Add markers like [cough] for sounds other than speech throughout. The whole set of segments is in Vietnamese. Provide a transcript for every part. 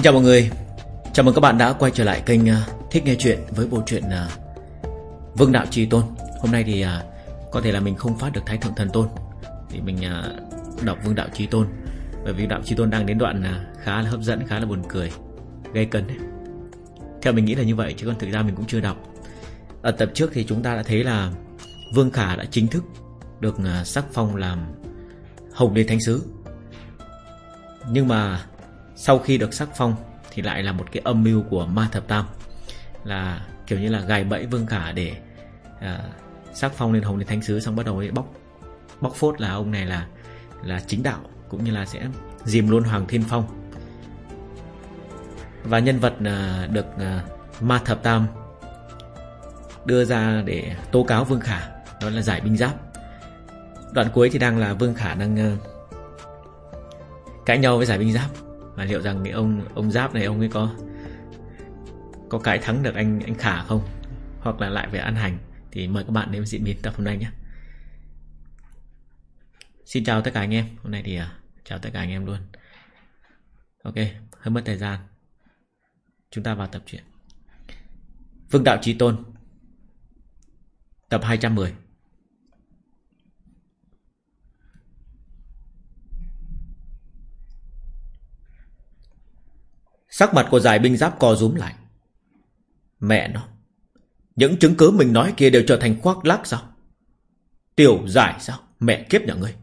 Xin chào mọi người. Chào mừng các bạn đã quay trở lại kênh à, Thích Nghe Chuyện với bộ truyện à, Vương Đạo Trì Tôn. Hôm nay thì à, có thể là mình không phát được Thái Thượng Thần Tôn Thì mình đọc Vương Đạo Trì Tôn. Bởi vì Đạo Trì Tôn đang đến đoạn khá là hấp dẫn, khá là buồn cười Gây cấn. Theo mình nghĩ là như vậy chứ còn thực ra mình cũng chưa đọc. Ở tập trước thì chúng ta đã thấy là Vương Khả đã chính thức được sắc phong làm Hồng Đế Thánh Sứ. Nhưng mà sau khi được sắc phong thì lại là một cái âm mưu của ma thập tam là kiểu như là gài bẫy vương khả để à, sắc phong lên hồng lên thánh sứ xong bắt đầu ấy bóc bóc phốt là ông này là là chính đạo cũng như là sẽ dìm luôn hoàng thiên phong. Và nhân vật à, được à, ma thập tam đưa ra để tố cáo vương khả đó là giải binh giáp. Đoạn cuối thì đang là vương khả đang uh, cãi nhau với giải binh giáp và liệu rằng cái ông ông giáp này ông ấy có có cãi thắng được anh anh khả không? Hoặc là lại về ăn hành? Thì mời các bạn đến diễn biến tập hôm nay nhé. Xin chào tất cả anh em. Hôm nay thì à, chào tất cả anh em luôn. Ok hơi mất thời gian. Chúng ta vào tập truyện. Vương đạo trí tôn. Tập 210 Sắc mặt của giải binh giáp co rúm lại. Mẹ nó, Những chứng cứ mình nói kia đều trở thành khoác lác sao? Tiểu giải sao? Mẹ kiếp nhà ngươi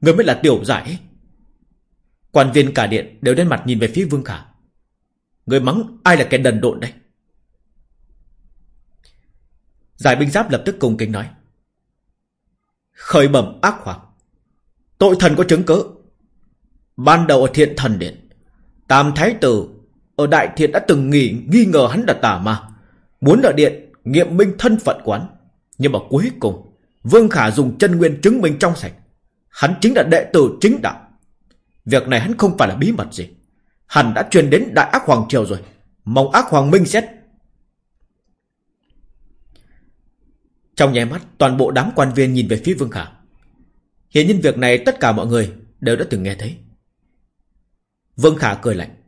Ngươi mới là tiểu giải ấy. Quan viên cả điện đều đến mặt nhìn về phía Vương Khả. Người mắng ai là kẻ đần độn đây? Giải binh giáp lập tức cùng kính nói. Khởi bẩm ác hoàng, Tội thần có chứng cứ. Ban đầu ở thiện thần điện, Tam thái tử ở Đại Thiện đã từng nghỉ nghi ngờ hắn là tà ma. Muốn ở điện, nghiệm minh thân phận quán Nhưng mà cuối cùng, Vương Khả dùng chân nguyên chứng minh trong sạch. Hắn chính là đệ tử chính đạo. Việc này hắn không phải là bí mật gì. Hắn đã truyền đến Đại Ác Hoàng Triều rồi. Mong Ác Hoàng Minh xét. Trong nháy mắt, Toàn bộ đám quan viên nhìn về phía Vương Khả. Hiện nhân việc này tất cả mọi người Đều đã từng nghe thấy. Vương Khả cười lạnh.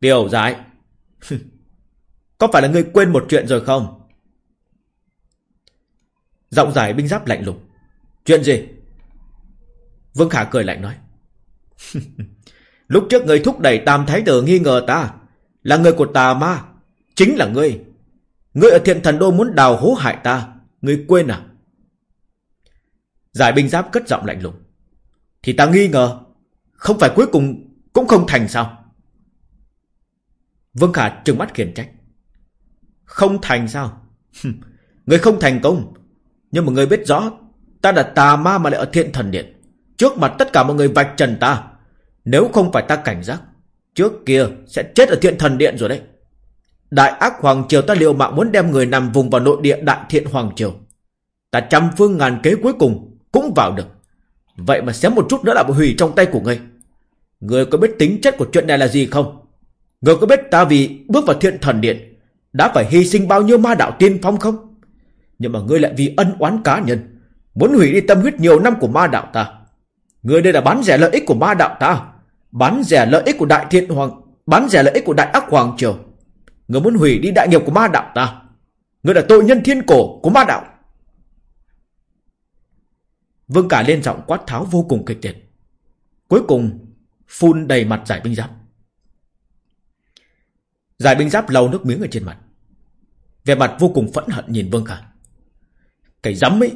Tiểu giải. [laughs] Có phải là ngươi quên một chuyện rồi không? Giọng giải binh giáp lạnh lùng. Chuyện gì? Vương Khả cười lạnh nói. [laughs] Lúc trước người thúc đẩy tam thái tử nghi ngờ ta. Là người của tà ma. Chính là ngươi. Ngươi ở thiện thần đô muốn đào hố hại ta. Ngươi quên à? Giải binh giáp cất giọng lạnh lùng. Thì ta nghi ngờ. Không phải cuối cùng cũng không thành sao? Vương Khả trừng mắt khiển trách. Không thành sao? người không thành công. Nhưng mà người biết rõ, ta là tà ma mà lại ở thiện thần điện. Trước mặt tất cả mọi người vạch trần ta. Nếu không phải ta cảnh giác, trước kia sẽ chết ở thiện thần điện rồi đấy. Đại ác Hoàng Triều ta liệu mạng muốn đem người nằm vùng vào nội địa đại thiện Hoàng Triều. Ta trăm phương ngàn kế cuối cùng cũng vào được. Vậy mà xém một chút nữa là bị hủy trong tay của ngươi. Ngươi có biết tính chất của chuyện này là gì không? Người có biết ta vì bước vào thiện thần điện Đã phải hy sinh bao nhiêu ma đạo tiên phong không? Nhưng mà ngươi lại vì ân oán cá nhân, Muốn hủy đi tâm huyết nhiều năm của ma đạo ta. Ngươi đây là bán rẻ lợi ích của ma đạo ta, Bán rẻ lợi ích của đại thiện hoàng, Bán rẻ lợi ích của đại ác hoàng triều. Ngươi muốn hủy đi đại nghiệp của ma đạo ta. Ngươi là tội nhân thiên cổ của ma đạo. Vương cả lên giọng quát tháo vô cùng kịch liệt. Cuối cùng, Phun đầy mặt giải binh giáp. Giải binh giáp lau nước miếng ở trên mặt. Về mặt vô cùng phẫn hận nhìn Vương Khả. Cái dám ấy.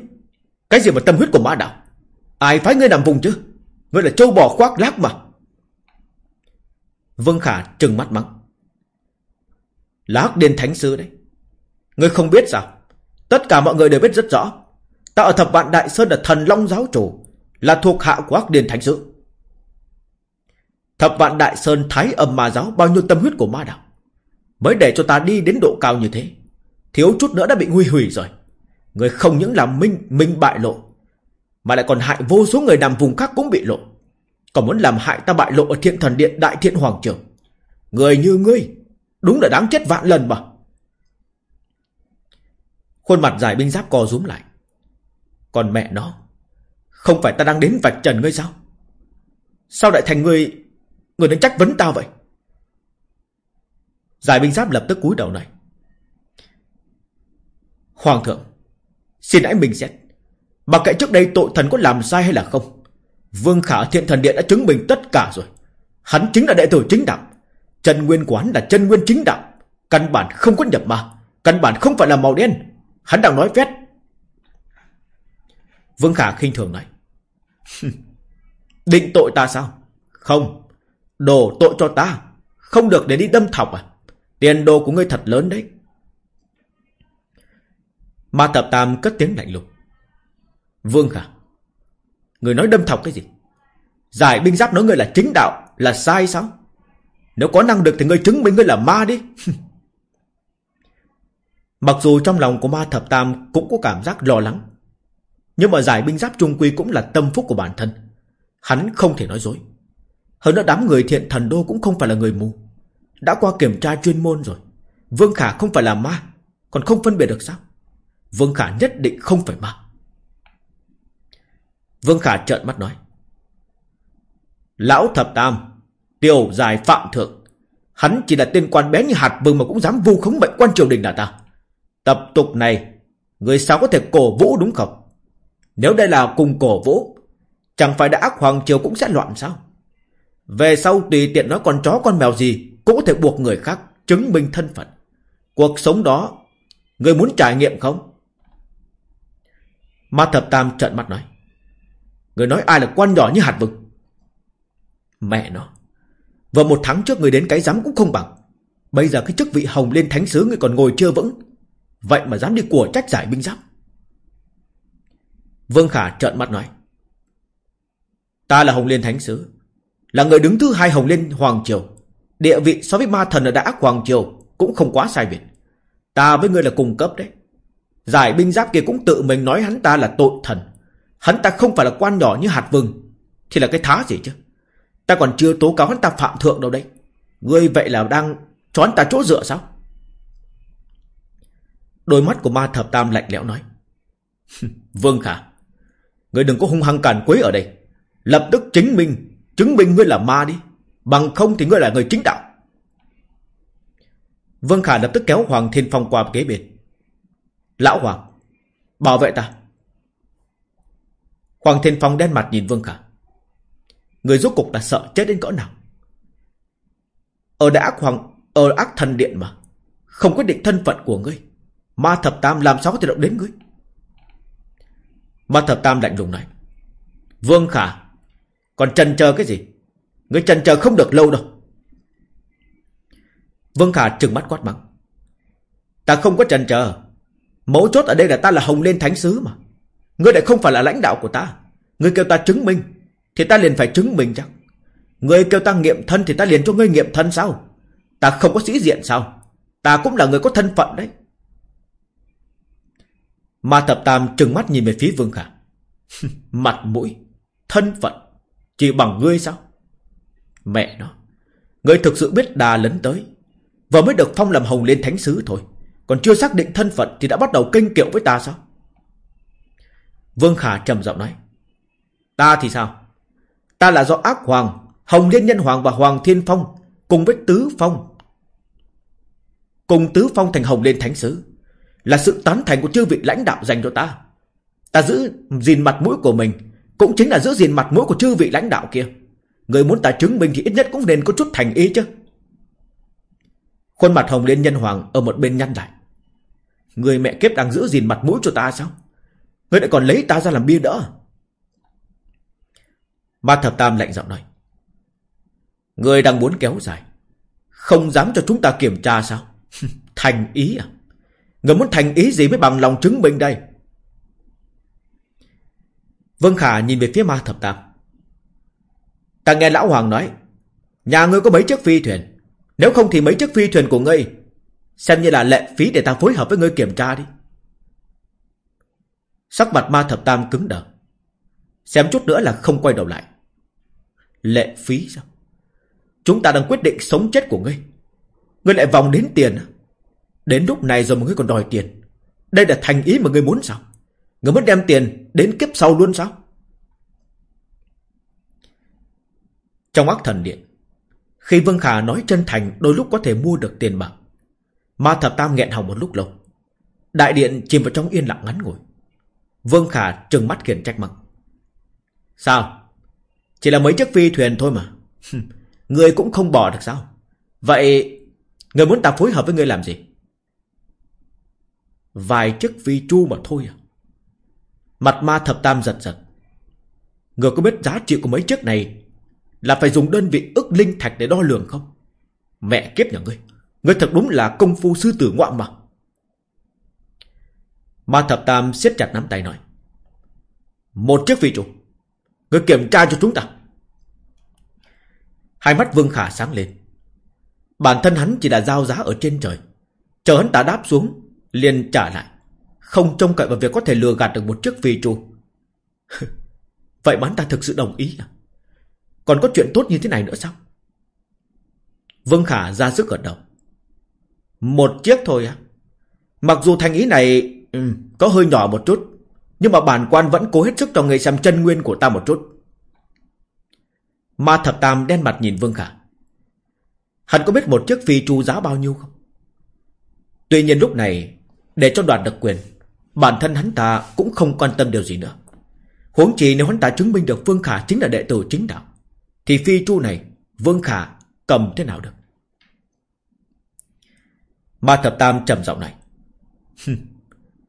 Cái gì mà tâm huyết của ma đạo. Ai phái ngươi nằm vùng chứ. Ngươi là châu bò khoác lác mà. Vương Khả trừng mắt mắng. Lác điên thánh sư đấy. Ngươi không biết sao. Tất cả mọi người đều biết rất rõ. Ta ở thập vạn Đại Sơn là thần Long giáo chủ. Là thuộc hạ của ác điên thánh sư. Thập vạn Đại Sơn thái âm ma giáo, bao nhiêu tâm huyết của ma đạo. Mới để cho ta đi đến độ cao như thế, Thiếu chút nữa đã bị nguy hủy rồi. Người không những làm minh minh bại lộ, Mà lại còn hại vô số người nằm vùng khác cũng bị lộ. Còn muốn làm hại ta bại lộ Ở thiện thần điện đại thiện hoàng trường. Người như ngươi, Đúng là đáng chết vạn lần mà. Khuôn mặt giải binh giáp co rúm lại. Còn mẹ nó, Không phải ta đang đến vạch trần ngươi sao? Sao lại thành ngươi Ngươi đang trách vấn tao vậy? Giải binh giáp lập tức cúi đầu này. Hoàng thượng, xin hãy bình xét. Mặc kệ trước đây tội thần có làm sai hay là không. Vương Khả Thiện Thần Điện đã chứng minh tất cả rồi. Hắn chính là đệ tử chính đạo. Chân nguyên quán là chân nguyên chính đạo. Căn bản không có nhập ma. Căn bản không phải là màu đen. Hắn đang nói vét Vương Khả khinh thường này [laughs] Định tội ta sao? Không. Đổ tội cho ta. Không được để đi đâm thọc à? Tiền đồ của ngươi thật lớn đấy. Ma thập Tam cất tiếng lạnh lùng. Vương Khả. Người nói đâm thọc cái gì? Giải binh giáp nói ngươi là chính đạo, Là sai sao Nếu có năng lực thì ngươi chứng minh ngươi là ma đi [laughs] Mặc dù trong lòng của ma thập tam Cũng có cảm giác lo lắng, Nhưng mà giải binh giáp trung quy cũng là tâm phúc của bản thân Hắn không thể nói dối Hơn nữa đám người thiện thần đô cũng không phải là người mù đã qua kiểm tra chuyên môn rồi. Vương Khả không phải là ma, Còn không phân biệt được sao? Vương Khả nhất định không phải ma. Vương Khả trợn mắt nói, Lão thập tam Tiểu dài phạm thượng, Hắn chỉ là tên quan bé như hạt vừng mà cũng dám vu khống mệnh quan triều đình là ta. Tập tục này, Người sao có thể cổ vũ đúng không? Nếu đây là cùng cổ vũ, Chẳng phải đã ác hoàng triều cũng sẽ loạn sao? Về sau tùy tiện nói con chó con mèo gì cũng có thể buộc người khác Chứng minh thân phận. Cuộc sống đó, Người muốn trải nghiệm không? Ma thập tam trợn mắt nói, Người nói ai là quan nhỏ như hạt vừng? Mẹ nó Vừa một tháng trước người đến cái giám cũng không bằng. Bây giờ cái chức vị hồng lên thánh sứ người còn ngồi chưa vững. Vậy mà dám đi của trách giải binh giáp. Vương Khả trợn mắt nói, Ta là hồng liên thánh sứ, Là người đứng thứ hai hồng liên hoàng triều. Địa vị so với ma thần ở đã hoàng triều Cũng không quá sai biệt. Ta với ngươi là cùng cấp đấy. Giải binh giáp kia cũng tự mình nói hắn ta là tội thần. Hắn ta không phải là quan nhỏ như hạt vừng, Thì là cái thá gì chứ? Ta còn chưa tố cáo hắn ta phạm thượng đâu đấy. Ngươi vậy là đang cho hắn ta chỗ dựa sao? Đôi mắt của ma thập tam lạnh lẽo nói. [laughs] Vương Khả Ngươi đừng có hung hăng càn quấy ở đây. Lập tức chứng minh Chứng minh ngươi là ma đi. Bằng không thì ngươi là người chính đạo. Vương Khả lập tức kéo Hoàng Thiên Phong qua kế bên. Lão Hoàng, Bảo vệ ta. Hoàng Thiên Phong đen mặt nhìn Vương Khả. Người rốt cục là sợ chết đến cỡ nào? Ở đã ác hoàng, Ở ác thần điện mà. Không quyết định thân phận của ngươi. Ma thập tam làm sao có thể động đến ngươi? Ma thập tam lạnh lùng này. Vương Khả, Còn trần chờ cái gì? Người chần chờ không được lâu đâu. Vương Khả trừng mắt quát mắng. Ta không có chần chờ. Mấu chốt ở đây là ta là Hồng liên Thánh Sứ mà. Ngươi lại không phải là lãnh đạo của ta. Ngươi kêu ta chứng minh, Thì ta liền phải chứng minh chắc. Ngươi kêu ta nghiệm thân, thì ta liền cho ngươi nghiệm thân sao? Ta không có sĩ diện sao? Ta cũng là người có thân phận đấy. Ma thập tam trừng mắt nhìn về phía Vương Khả. [laughs] Mặt mũi, Thân phận, Chỉ bằng ngươi sao? Mẹ nó Ngươi thực sự biết đà lấn tới Vừa mới được phong làm hồng lên thánh sứ thôi Còn chưa xác định thân phận Thì đã bắt đầu kênh kiệu với ta sao Vương Khả trầm giọng nói. Ta thì sao? Ta là do ác hoàng, Hồng Liên Nhân Hoàng và Hoàng Thiên Phong cùng với Tứ Phong. Cùng Tứ Phong thành Hồng Liên Thánh Sứ. Là sự tán thành của chư vị lãnh đạo dành cho ta. Ta giữ gìn mặt mũi của mình, cũng chính là giữ gìn mặt mũi của chư vị lãnh đạo kia. Người muốn ta chứng minh thì ít nhất cũng nên có chút thành ý chứ. Khuôn mặt Hồng Liên Nhân Hoàng ở một bên nhăn lại. Người mẹ kiếp đang giữ gìn mặt mũi cho ta sao? người lại còn lấy ta ra làm bia đỡ à? Ma thập tam lạnh giọng nói người đang muốn kéo dài, Không dám cho chúng ta kiểm tra sao [laughs] Thành ý à người muốn thành ý gì mới bằng lòng chứng minh đây Vân Khả nhìn về phía ma thập tam Ta nghe lão hoàng nói, Nhà ngươi có mấy chiếc phi thuyền Nếu không thì mấy chiếc phi thuyền của ngươi, Xem như là lệ phí để ta phối hợp với ngươi kiểm tra đi Sắc mặt ma thập tam cứng đờ. Xem chút nữa là không quay đầu lại. Lệ phí sao? Chúng ta đang quyết định sống chết của ngươi. Ngươi lại vòng đến tiền à? Đến lúc này rồi mà ngươi còn đòi tiền. Đây là thành ý mà ngươi muốn sao? Ngươi muốn đem tiền đến kiếp sau luôn sao? Trong ác thần điện, Khi Vương Khả nói chân thành đôi lúc có thể mua được tiền bạc. Ma Thập Tam nghẹn họng một lúc lâu. Đại điện chìm vào trong yên lặng ngắn ngủi. Vương Khả trừng mắt khiển trách mắng. Sao? Chỉ là mấy chiếc phi thuyền thôi mà. Người cũng không bỏ được sao? Vậy Người muốn ta phối hợp với người làm gì? Vài chiếc phi chu mà thôi à? Mặt ma thập tam giật giật. Người có biết giá trị của mấy chiếc này là phải dùng đơn vị ức linh thạch để đo lường không? Mẹ kiếp nhà ngươi. Ngươi thật đúng là công phu sư tử ngoạm mà. Ma thập tam siết chặt nắm tay nói. Một chiếc phi trụ Ngươi kiểm tra cho chúng ta. Hai mắt Vương Khả sáng lên. Bản thân hắn chỉ là giao giá ở trên trời. Chờ hắn ta đáp xuống, liền trả lại. Không trông cậy vào việc có thể lừa gạt được một chiếc phi trụ [laughs] Vậy bán ta thực sự đồng ý à? Còn có chuyện tốt như thế này nữa sao? Vương Khả ra sức gật đầu. Một chiếc thôi á. Mặc dù thành ý này ừ, có hơi nhỏ một chút, nhưng mà bản quan vẫn cố hết sức cho người xem chân nguyên của ta một chút. Ma thập tam đen mặt nhìn Vương Khả. Hắn có biết một chiếc phi chu giá bao nhiêu không? Tuy nhiên lúc này, để cho đoạt được quyền, bản thân hắn ta cũng không quan tâm điều gì nữa. Huống chi nếu hắn ta chứng minh được Vương Khả chính là đệ tử chính đạo, thì phi chu này, Vương Khả cầm thế nào được? Ma Thập Tam trầm giọng này.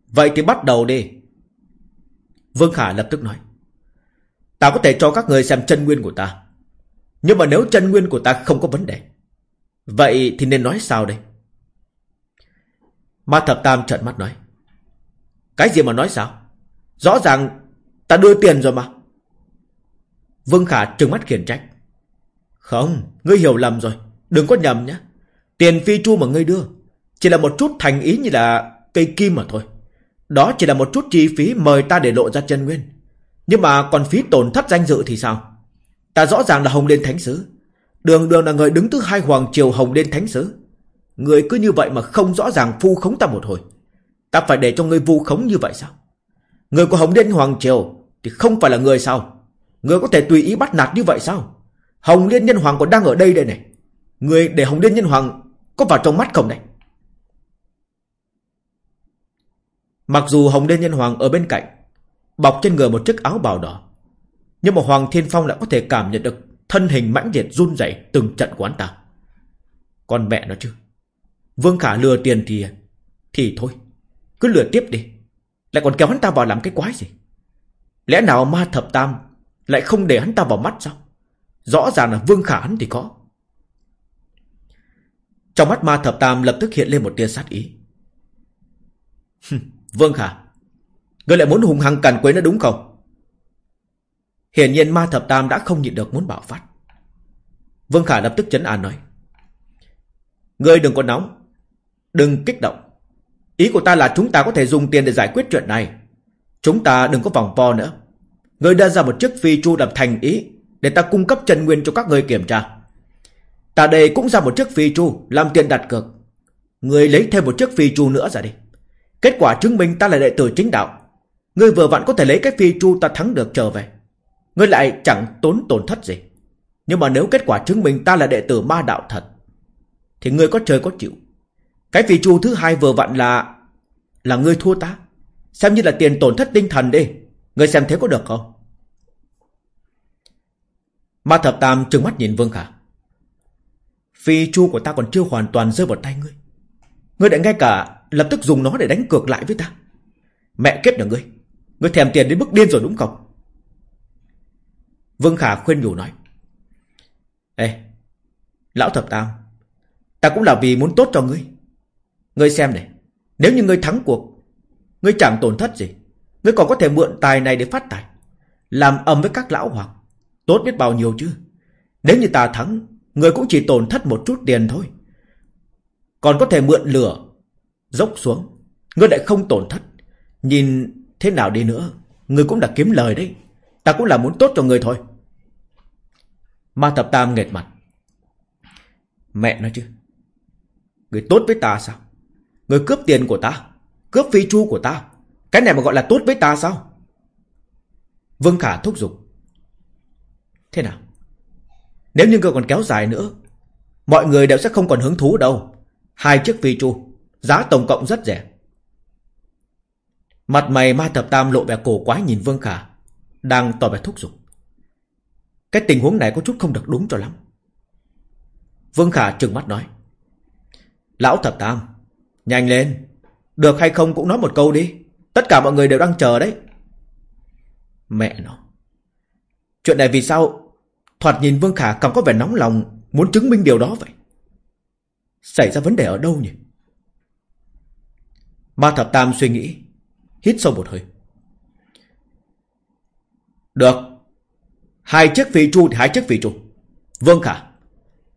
Vậy thì bắt đầu đi. Vương Khả lập tức nói. Ta có thể cho các người xem chân nguyên của ta. Nhưng mà nếu chân nguyên của ta không có vấn đề. Vậy thì nên nói sao đây? Ma Thập Tam trợn mắt nói. Cái gì mà nói sao? Rõ ràng ta đưa tiền rồi mà. Vương Khả trừng mắt khiển trách. Không, ngươi hiểu lầm rồi. Đừng có nhầm nhé. Tiền phi chu mà ngươi đưa. Chỉ là một chút thành ý như là cây kim mà thôi. Đó chỉ là một chút chi phí mời ta để lộ ra chân nguyên. Nhưng mà còn phí tổn thất danh dự thì sao? Ta rõ ràng là Hồng Liên Thánh Sứ. Đường đường là người đứng thứ hai Hoàng Triều Hồng Liên Thánh Sứ. Người cứ như vậy mà không rõ ràng phu khống ta một hồi. Ta phải để cho ngươi vu khống như vậy sao? Người của Hồng Liên Hoàng Triều thì không phải là người sao? Người có thể tùy ý bắt nạt như vậy sao? Hồng Liên Nhân Hoàng còn đang ở đây đây này. Người để Hồng Liên Nhân Hoàng có vào trong mắt không này? Mặc dù Hồng Liên Nhân Hoàng ở bên cạnh, bọc trên người một chiếc áo bào đỏ, nhưng mà Hoàng Thiên Phong lại có thể cảm nhận được thân hình mãnh liệt run rẩy từng trận của hắn ta. Con mẹ nó chứ. Vương Khả lừa tiền thì thì thôi, cứ lừa tiếp đi. Lại còn kéo hắn ta vào làm cái quái gì? Lẽ nào ma thập tam lại không để hắn ta vào mắt sao? Rõ ràng là Vương Khả hắn thì có. Trong mắt ma thập tam lập tức hiện lên một tia sát ý. [laughs] Vương Khả, ngươi lại muốn hùng hăng càn quấy nó đúng không? Hiển nhiên ma thập tam đã không nhịn được muốn bạo phát. Vương Khả lập tức chấn an nói. Ngươi đừng có nóng. Đừng kích động. Ý của ta là chúng ta có thể dùng tiền để giải quyết chuyện này. Chúng ta đừng có vòng vo nữa người đã ra một chiếc phi chu đập thành ý để ta cung cấp chân nguyên cho các người kiểm tra. Ta đây cũng ra một chiếc phi chu làm tiền đặt cược. người lấy thêm một chiếc phi chu nữa ra đi. Kết quả chứng minh ta là đệ tử chính đạo. Ngươi vừa vặn có thể lấy cái phi chu ta thắng được trở về. Ngươi lại chẳng tốn tổn thất gì. Nhưng mà nếu kết quả chứng minh ta là đệ tử ma đạo thật, thì ngươi có trời có chịu. Cái phi chu thứ hai vừa vặn là... Là ngươi thua ta. Xem như là tiền tổn thất tinh thần đi người xem thế có được không? Ma thập tam trừng mắt nhìn Vương Khả. Phi chu của ta còn chưa hoàn toàn rơi vào tay ngươi. Ngươi đã ngay cả lập tức dùng nó để đánh cược lại với ta. Mẹ kiếp nhà ngươi. Ngươi thèm tiền đến mức điên rồi đúng không? Vương Khả khuyên nhủ nói. Ê, lão thập tam, ta cũng là vì muốn tốt cho ngươi. Ngươi xem này, nếu như ngươi thắng cuộc, ngươi chẳng tổn thất gì. Ngươi còn có thể mượn tài này để phát tài. Làm ầm với các lão hoàng. Tốt biết bao nhiêu chứ. Nếu như ta thắng, ngươi cũng chỉ tổn thất một chút tiền thôi. Còn có thể mượn lửa, dốc xuống. Ngươi lại không tổn thất. Nhìn thế nào đi nữa, ngươi cũng đã kiếm lời đấy. Ta cũng là muốn tốt cho ngươi thôi. Ma thập tam nghệt mặt. Mẹ nói chứ. Người tốt với ta sao? Người cướp tiền của ta. Cướp phi chu của ta. Cái này mà gọi là tốt với ta sao? Vương Khả thúc giục. Thế nào? Nếu như ngươi còn kéo dài nữa, Mọi người đều sẽ không còn hứng thú đâu. Hai chiếc vi chu, giá tổng cộng rất rẻ. Mặt mày ma thập tam lộ vẻ cổ quái nhìn Vương Khả, đang tỏ vẻ thúc giục. Cái tình huống này có chút không được đúng cho lắm. Vương Khả trừng mắt nói. Lão thập tam, nhanh lên. Được hay không cũng nói một câu đi. Tất cả mọi người đều đang chờ đấy. Mẹ nó. Chuyện này vì sao thoạt nhìn Vương Khả càng có vẻ nóng lòng muốn chứng minh điều đó vậy? Xảy ra vấn đề ở đâu nhỉ? Ma thập tam suy nghĩ, hít sâu một hơi. Được. Hai chiếc vị chu thì hai chiếc vị chu. Vương Khả,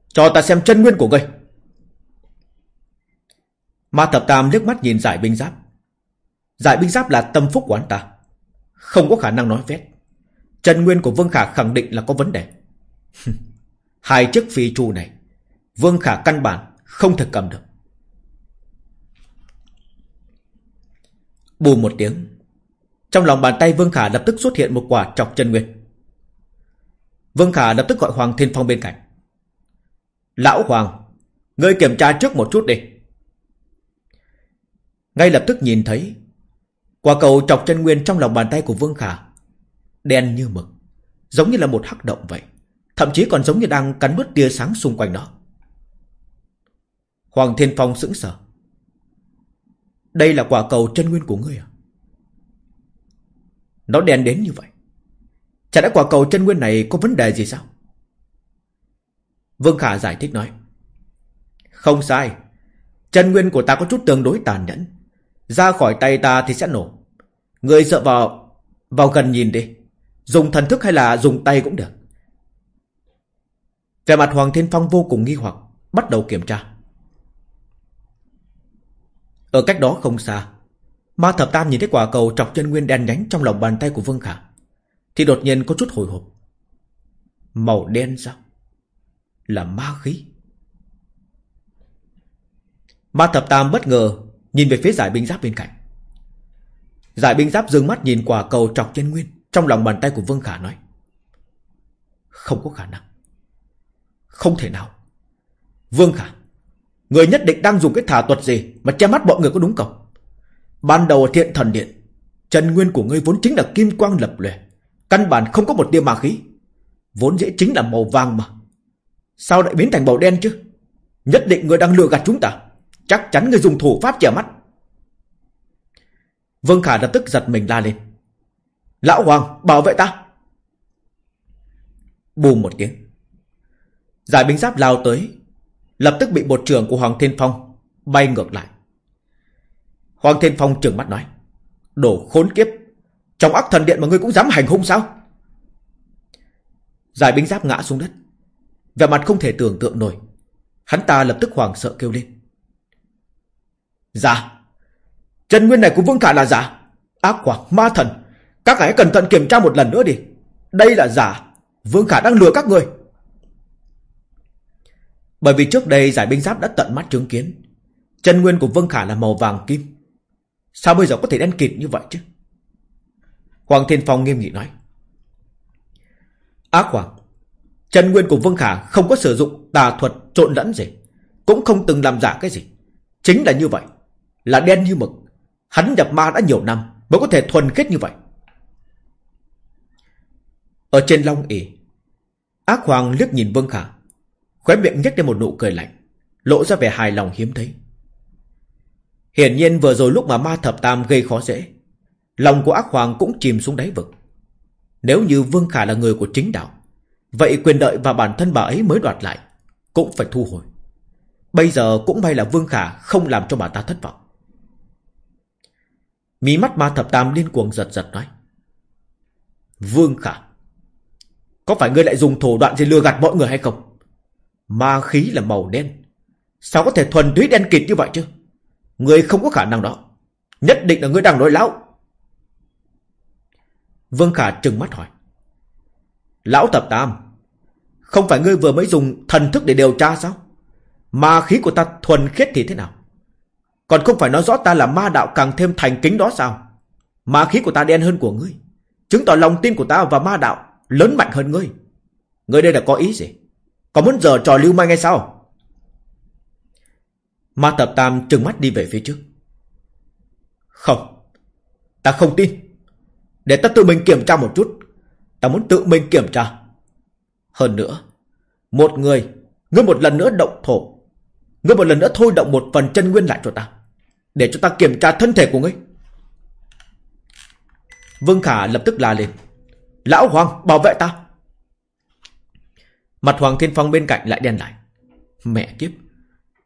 cho ta xem chân nguyên của ngươi. Ma thập tam liếc mắt nhìn giải binh giáp. Giải binh giáp là tâm phúc của anh ta. Không có khả năng nói phép Trần nguyên của Vương Khả khẳng định là có vấn đề. Hai chiếc phi chu này, Vương Khả căn bản không thể cầm được. Bù một tiếng, trong lòng bàn tay Vương Khả lập tức xuất hiện một quả chọc Trần nguyên. Vương Khả lập tức gọi Hoàng Thiên Phong bên cạnh. Lão Hoàng, ngươi kiểm tra trước một chút đi. Ngay lập tức nhìn thấy Quả cầu trọc chân nguyên trong lòng bàn tay của Vương Khả, Đen như mực, Giống như là một hắc động vậy, Thậm chí còn giống như đang cắn bớt tia sáng xung quanh nó. Hoàng Thiên Phong sững sờ. Đây là quả cầu chân nguyên của ngươi à? Nó đen đến như vậy. Chả đã quả cầu chân nguyên này có vấn đề gì sao? Vương Khả giải thích nói. Không sai. Chân nguyên của ta có chút tương đối tàn nhẫn ra khỏi tay ta thì sẽ nổ. Người sợ vào vào gần nhìn đi. Dùng thần thức hay là dùng tay cũng được. Về mặt Hoàng Thiên Phong vô cùng nghi hoặc, bắt đầu kiểm tra. Ở cách đó không xa, Ma Thập Tam nhìn thấy quả cầu trọc chân nguyên đen nhánh trong lòng bàn tay của Vương Khả. Thì đột nhiên có chút hồi hộp. Màu đen sao? Là ma khí. Ma Thập Tam bất ngờ Nhìn về phía giải binh giáp bên cạnh. Giải binh giáp dừng mắt nhìn quả cầu trọc chân nguyên, Trong lòng bàn tay của Vương Khả nói, Không có khả năng. Không thể nào. Vương Khả, Người nhất định đang dùng cái thả thuật gì Mà che mắt mọi người có đúng không? Ban đầu ở thiện thần điện Trần nguyên của ngươi vốn chính là kim quang lập lòe, Căn bản không có một tia ma khí, Vốn dễ chính là màu vàng mà. Sao lại biến thành màu đen chứ? Nhất định người đang lừa gạt chúng ta. Chắc chắn người dùng thủ pháp che mắt. Vương Khả lập tức giật mình la lên. Lão Hoàng, bảo vệ ta. Bù một tiếng. Giải binh giáp lao tới. Lập tức bị bột trưởng của Hoàng Thiên Phong bay ngược lại. Hoàng Thiên Phong trừng mắt nói. Đồ khốn kiếp. Trong ác thần điện mà ngươi cũng dám hành hung sao? Giải binh giáp ngã xuống đất. Vẻ mặt không thể tưởng tượng nổi. Hắn ta lập tức hoảng sợ kêu lên. Dạ. Chân nguyên này của Vương Khả là giả. Ác quỷ ma thần. Các hãy cẩn thận kiểm tra một lần nữa đi. Đây là giả. Vương Khả đang lừa các người. Bởi vì trước đây giải binh giáp đã tận mắt chứng kiến. Chân nguyên của Vương Khả là màu vàng kim. Sao bây giờ có thể đen kịt như vậy chứ? Hoàng Thiên Phong nghiêm nghị nói. Ác hoàng. Chân nguyên của Vương Khả không có sử dụng tà thuật trộn lẫn gì. Cũng không từng làm giả cái gì. Chính là như vậy. Là đen như mực. Hắn nhập ma đã nhiều năm Mới có thể thuần khiết như vậy. Ở trên long ỉ Ác hoàng liếc nhìn Vương Khả, Khóe miệng nhếch lên một nụ cười lạnh, Lộ ra vẻ hài lòng hiếm thấy. Hiển nhiên vừa rồi lúc mà ma thập tam gây khó dễ, Lòng của ác hoàng cũng chìm xuống đáy vực. Nếu như Vương Khả là người của chính đạo, Vậy quyền đợi và bản thân bà ấy mới đoạt lại Cũng phải thu hồi. Bây giờ cũng may là Vương Khả không làm cho bà ta thất vọng. Mí mắt ma thập tam điên cuồng giật giật nói. Vương Khả. Có phải ngươi lại dùng thủ đoạn gì lừa gạt mọi người hay không? Ma khí là màu đen. Sao có thể thuần túy đen kịt như vậy chứ? Ngươi không có khả năng đó. Nhất định là ngươi đang nói lão. Vương Khả trừng mắt hỏi. Lão thập tam. Không phải ngươi vừa mới dùng thần thức để điều tra sao? Ma khí của ta thuần khiết thì thế nào? Còn không phải nói rõ ta là ma đạo càng thêm thành kính đó sao? Ma khí của ta đen hơn của ngươi. Chứng tỏ lòng tin của ta và ma đạo lớn mạnh hơn ngươi. Ngươi đây là có ý gì? Có muốn giờ trò lưu manh hay sao? Ma Tập tam trừng mắt đi về phía trước. Không, ta không tin. Để ta tự mình kiểm tra một chút. Ta muốn tự mình kiểm tra. Hơn nữa, một người, ngươi một lần nữa động thổ. Ngươi một lần nữa thôi động một phần chân nguyên lại cho ta. Để cho ta kiểm tra thân thể của ngươi. Vương Khả lập tức la lên. Lão Hoàng, bảo vệ ta. Mặt Hoàng Thiên Phong bên cạnh lại đen lại. Mẹ kiếp,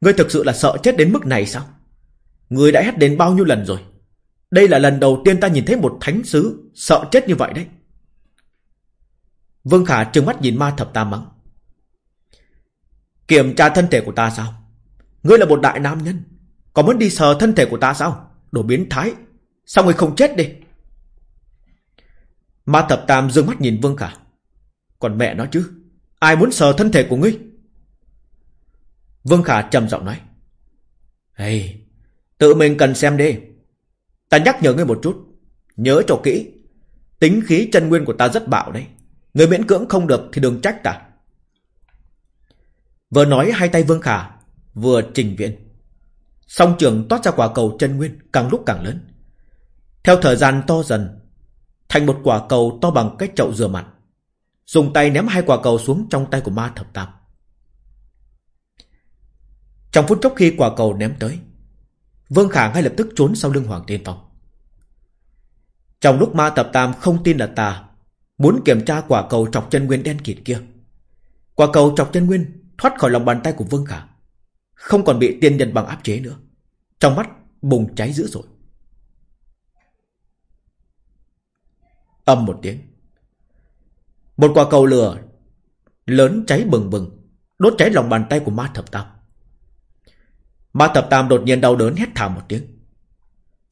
ngươi thực sự là sợ chết đến mức này sao? Ngươi đã hét đến bao nhiêu lần rồi? Đây là lần đầu tiên ta nhìn thấy một thánh sứ sợ chết như vậy đấy. Vương Khả trừng mắt nhìn ma thập tam mắng. Kiểm tra thân thể của ta sao? Ngươi là một đại nam nhân. Có muốn đi sờ thân thể của ta sao? Đồ biến thái. Sao người không chết đi? Ma thập tam dương mắt nhìn Vương Khả. Còn mẹ nó chứ. Ai muốn sờ thân thể của ngươi? Vương Khả trầm giọng nói. Hey, tự mình cần xem đi. Ta nhắc nhở ngươi một chút. Nhớ cho kỹ. Tính khí chân nguyên của ta rất bạo đấy. Người miễn cưỡng không được thì đừng trách ta. Vừa nói hai tay Vương Khả vừa trình viện. Song trường toát ra quả cầu chân nguyên càng lúc càng lớn. Theo thời gian to dần, thành một quả cầu to bằng cái chậu rửa mặt. Dùng tay ném hai quả cầu xuống trong tay của ma thập tam. Trong phút chốc khi quả cầu ném tới, Vương Khả ngay lập tức trốn sau lưng Hoàng Tiên Phong. Trong lúc ma thập tam không tin là ta, muốn kiểm tra quả cầu trọc chân nguyên đen kịt kia. Quả cầu trọc chân nguyên thoát khỏi lòng bàn tay của Vương Khả, không còn bị tiên nhân bằng áp chế nữa. Trong mắt bùng cháy dữ dội. Âm một tiếng. Một quả cầu lửa lớn cháy bừng bừng, đốt cháy lòng bàn tay của ma thập tam. Ma thập tam đột nhiên đau đớn hét thảm một tiếng.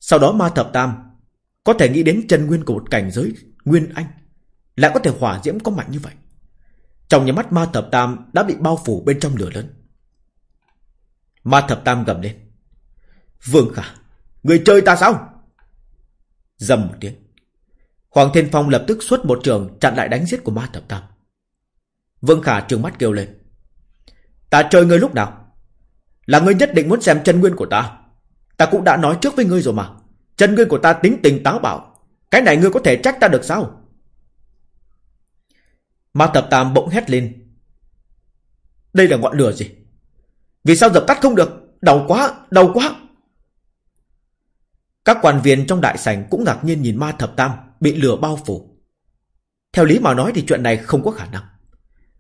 Sau đó ma thập tam có thể nghĩ đến chân nguyên của một cảnh giới nguyên anh, lại có thể hỏa diễm có mạnh như vậy. Trong nhà mắt ma thập tam đã bị bao phủ bên trong lửa lớn. Ma thập tam gầm lên. Vương Khả, người chơi ta sao? Dầm một tiếng. Hoàng Thiên Phong lập tức xuất một trường chặn lại đánh giết của ma thập tam. Vương Khả trường mắt kêu lên. Ta chơi ngươi lúc nào? Là ngươi nhất định muốn xem chân nguyên của ta. Ta cũng đã nói trước với ngươi rồi mà. Chân nguyên của ta tính tình táo bạo. Cái này ngươi có thể trách ta được sao? Ma thập tam bỗng hét lên. Đây là ngọn lửa gì? Vì sao dập tắt không được? Đau quá, đau quá. Các quan viên trong đại sảnh cũng ngạc nhiên nhìn ma thập tam bị lửa bao phủ. Theo lý mà nói thì chuyện này không có khả năng.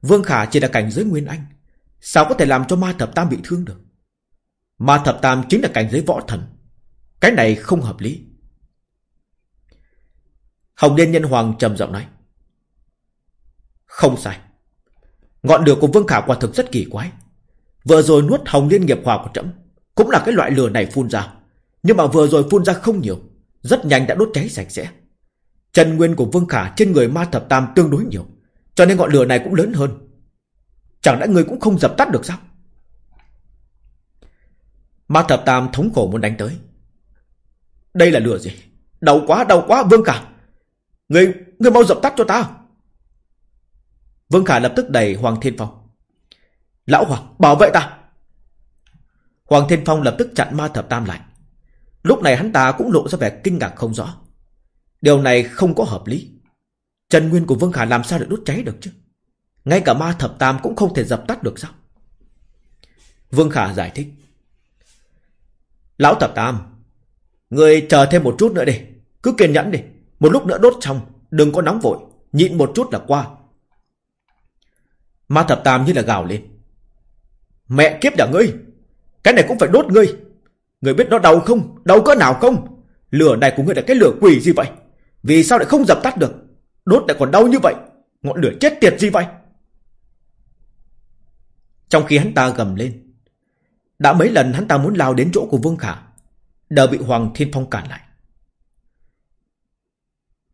Vương Khả chỉ là cảnh giới Nguyên Anh. Sao có thể làm cho ma thập tam bị thương được? Ma thập tam chính là cảnh giới võ thần. Cái này không hợp lý. Hồng Liên Nhân Hoàng trầm giọng nói. Không sai. Ngọn lửa của Vương Khả quả thực rất kỳ quái. Vừa rồi nuốt Hồng Liên nghiệp hòa của trẫm cũng là cái loại lửa này phun ra. Nhưng mà vừa rồi phun ra không nhiều, rất nhanh đã đốt cháy sạch sẽ. Chân nguyên của Vương Khả trên người ma thập tam tương đối nhiều, cho nên ngọn lửa này cũng lớn hơn. Chẳng lẽ người cũng không dập tắt được sao? Ma thập tam thống khổ muốn đánh tới. Đây là lửa gì? Đau quá, đau quá, Vương Khả. Người, người mau dập tắt cho ta. Vương Khả lập tức đẩy Hoàng Thiên Phong. Lão Hoàng, bảo vệ ta. Hoàng Thiên Phong lập tức chặn ma thập tam lại. Lúc này hắn ta cũng lộ ra vẻ kinh ngạc không rõ. Điều này không có hợp lý. Trần nguyên của Vương Khả làm sao để đốt cháy được chứ? Ngay cả ma thập tam cũng không thể dập tắt được sao? Vương Khả giải thích. Lão thập tam, người chờ thêm một chút nữa đi. Cứ kiên nhẫn đi. Một lúc nữa đốt xong, đừng có nóng vội. Nhịn một chút là qua. Ma thập tam như là gào lên. Mẹ kiếp nhà ngươi! Cái này cũng phải đốt ngươi! Người biết nó đau không? Đau cỡ nào không? Lửa này của ngươi là cái lửa quỷ gì vậy? Vì sao lại không dập tắt được? Đốt lại còn đau như vậy. Ngọn lửa chết tiệt gì vậy? Trong khi hắn ta gầm lên. Đã mấy lần hắn ta muốn lao đến chỗ của Vương Khả. đã bị Hoàng Thiên Phong cản lại.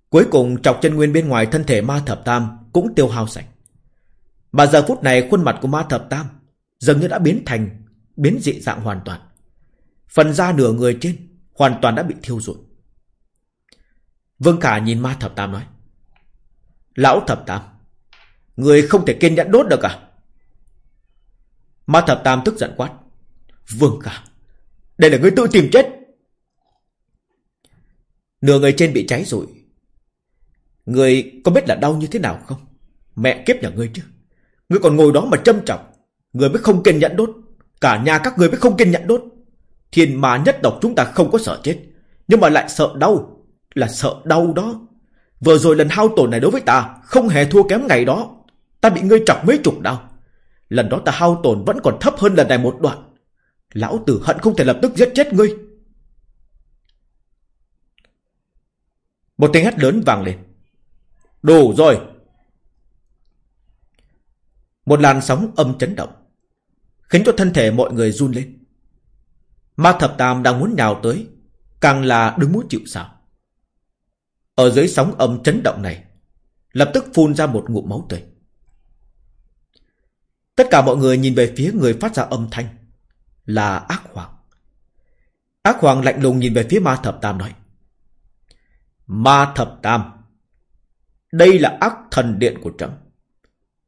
Cuối cùng, chọc chân nguyên bên ngoài thân thể ma thập tam cũng tiêu hao sạch. Mà giờ phút này, khuôn mặt của ma thập tam dường như đã biến thành biến dị dạng hoàn toàn. Phần da nửa người trên hoàn toàn đã bị thiêu rụi. Vương Khả nhìn ma thập tam nói. Lão thập tam, người không thể kiên nhẫn đốt được à? Ma thập tam tức giận quát. Vương Khả, Đây là người tự tìm chết Nửa người trên bị cháy rụi Người có biết là đau như thế nào không Mẹ kiếp nhà ngươi chứ Ngươi còn ngồi đó mà châm trọng Người mới không kiên nhẫn đốt. Cả nhà các người mới không kiên nhẫn đốt. Thiên ma nhất độc chúng ta không có sợ chết. Nhưng mà lại sợ đau. Là sợ đau đó. Vừa rồi lần hao tổn này đối với ta, Không hề thua kém ngày đó. Ta bị ngươi chọc mấy chục đau. Lần đó ta hao tổn vẫn còn thấp hơn lần này một đoạn. Lão tử hận không thể lập tức giết chết ngươi. Một tiếng hét lớn vang lên. Đủ rồi. Một làn sóng âm chấn động. Khiến cho thân thể mọi người run lên. Ma thập tam đang muốn nhào tới, Càng là đứng muốn chịu sao Ở dưới sóng âm chấn động này, Lập tức phun ra một ngụm máu tươi. Tất cả mọi người nhìn về phía người phát ra âm thanh, Là ác hoàng. Ác hoàng lạnh lùng nhìn về phía ma thập tam nói, Ma thập tam, Đây là ác thần điện của trẫm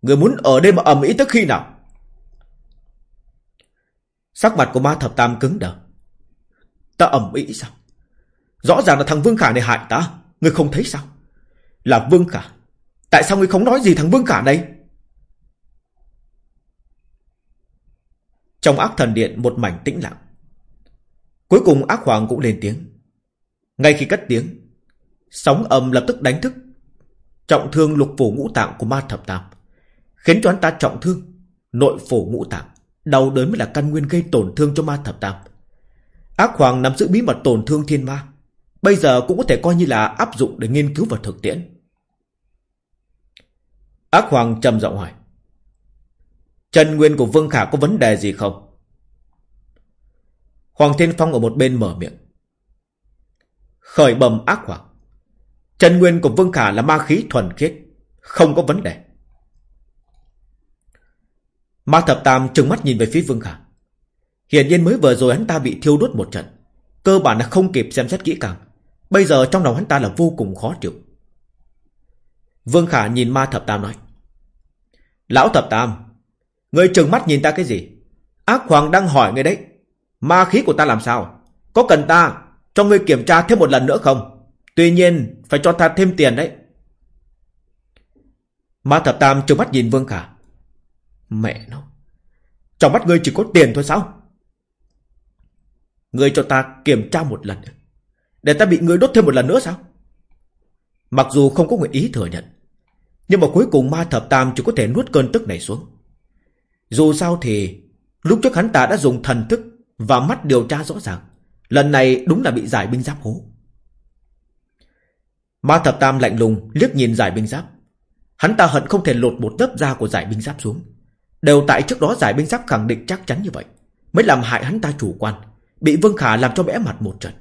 Người muốn ở đây mà ầm ĩ tới khi nào? Sắc mặt của ma thập tam cứng đờ. Ta ầm ý sao? Rõ ràng là thằng Vương Khả này hại ta. Người không thấy sao? Là Vương Khả. Tại sao người không nói gì thằng Vương Khả này? Trong ác thần điện, một mảnh tĩnh lặng. Cuối cùng ác hoàng cũng lên tiếng. Ngay khi cất tiếng, Sóng âm lập tức đánh thức Trọng thương lục phủ ngũ tạng của ma thập tam, Khiến cho hắn ta trọng thương Nội phủ ngũ tạng. Đau đớn mới là căn nguyên gây tổn thương cho ma thập tam. Ác hoàng nắm giữ bí mật tổn thương thiên ma. Bây giờ cũng có thể coi như là áp dụng để nghiên cứu vào thực tiễn. Ác hoàng trầm giọng hỏi, Chân nguyên của Vương Khả có vấn đề gì không? Hoàng Thiên Phong ở một bên mở miệng, Khởi bầm ác hoàng, Chân nguyên của Vương Khả là ma khí thuần khiết, Không có vấn đề. Ma thập tam trừng mắt nhìn về phía Vương Khả. Hiển nhiên mới vừa rồi hắn ta bị thiêu đốt một trận, Cơ bản là không kịp xem xét kỹ càng. Bây giờ trong lòng hắn ta là vô cùng khó chịu. Vương Khả nhìn ma thập tam nói, Lão thập tam Người trừng mắt nhìn ta cái gì? Ác hoàng đang hỏi người đấy. Ma khí của ta làm sao? Có cần ta cho người kiểm tra thêm một lần nữa không? Tuy nhiên, phải cho ta thêm tiền đấy. Ma thập tam trừng mắt nhìn Vương Khả. Mẹ nó. Trong mắt ngươi chỉ có tiền thôi sao? Ngươi cho ta kiểm tra một lần. Để ta bị ngươi đốt thêm một lần nữa sao? Mặc dù không có nguyện ý thừa nhận, Nhưng mà cuối cùng ma thập tam chỉ có thể nuốt cơn tức này xuống. Dù sao thì, Lúc trước hắn ta đã dùng thần thức Và mắt điều tra rõ ràng, Lần này đúng là bị giải binh giáp hố. Ma thập tam lạnh lùng liếc nhìn giải binh giáp. Hắn ta hận không thể lột một lớp da của giải binh giáp xuống. Đều tại trước đó giải binh giáp khẳng định chắc chắn như vậy, Mới làm hại hắn ta chủ quan, Bị Vương Khả làm cho bẽ mặt một trận.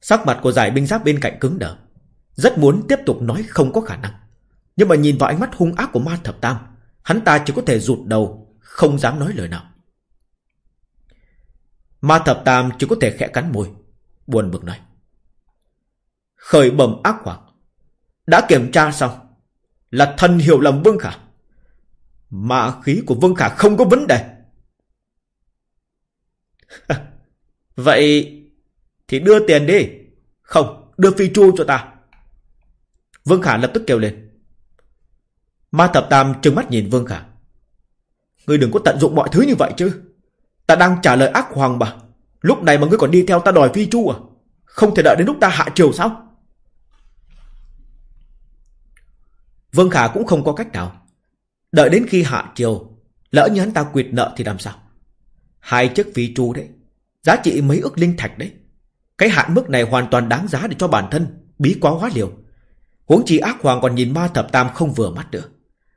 Sắc mặt của giải binh giáp bên cạnh cứng đờ, Rất muốn tiếp tục nói không có khả năng. Nhưng mà nhìn vào ánh mắt hung ác của ma thập tam, Hắn ta chỉ có thể rụt đầu, Không dám nói lời nào. Ma thập tam chỉ có thể khẽ cắn môi, Buồn bực nói. Khởi bẩm ác hoàng, Đã kiểm tra xong là thần hiểu lầm Vương Khả. Ma khí của Vương Khả không có vấn đề. [laughs] Vậy Thì đưa tiền đi. Không, đưa phi chu cho ta. Vương Khả lập tức kêu lên. Ma thập tam trừng mắt nhìn Vương Khả. Ngươi đừng có tận dụng mọi thứ như vậy chứ. Ta đang trả lời ác hoàng bà. Lúc này mà ngươi còn đi theo ta đòi phi chu à? Không thể đợi đến lúc ta hạ triều sao? Vương Khả cũng không có cách nào. Đợi đến khi hạ triều Lỡ như hắn ta quyệt nợ thì làm sao? Hai chiếc phi chu đấy, Giá trị mấy ức linh thạch đấy. Cái hạn mức này hoàn toàn đáng giá để cho bản thân Bí quá hóa liều. Huống chi ác hoàng còn nhìn ma thập tam không vừa mắt nữa.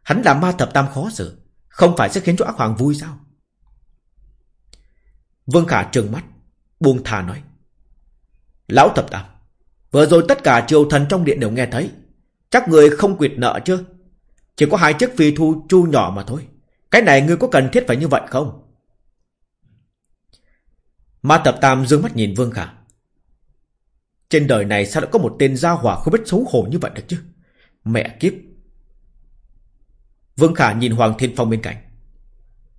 Hắn làm ma thập tam khó xử, Không phải sẽ khiến cho ác hoàng vui sao? Vương Khả trừng mắt, Buông thà nói. Lão thập tam, Vừa rồi tất cả triều thần trong điện đều nghe thấy. Chắc người không quyệt nợ chưa Chỉ có hai chiếc phi thu chu nhỏ mà thôi Cái này ngươi có cần thiết phải như vậy không Ma Tập Tam dương mắt nhìn Vương Khả. Trên đời này sao lại có một tên gia hỏa không biết xấu hổ như vậy được chứ? Mẹ kiếp! Vương Khả nhìn Hoàng Thiên Phong bên cạnh.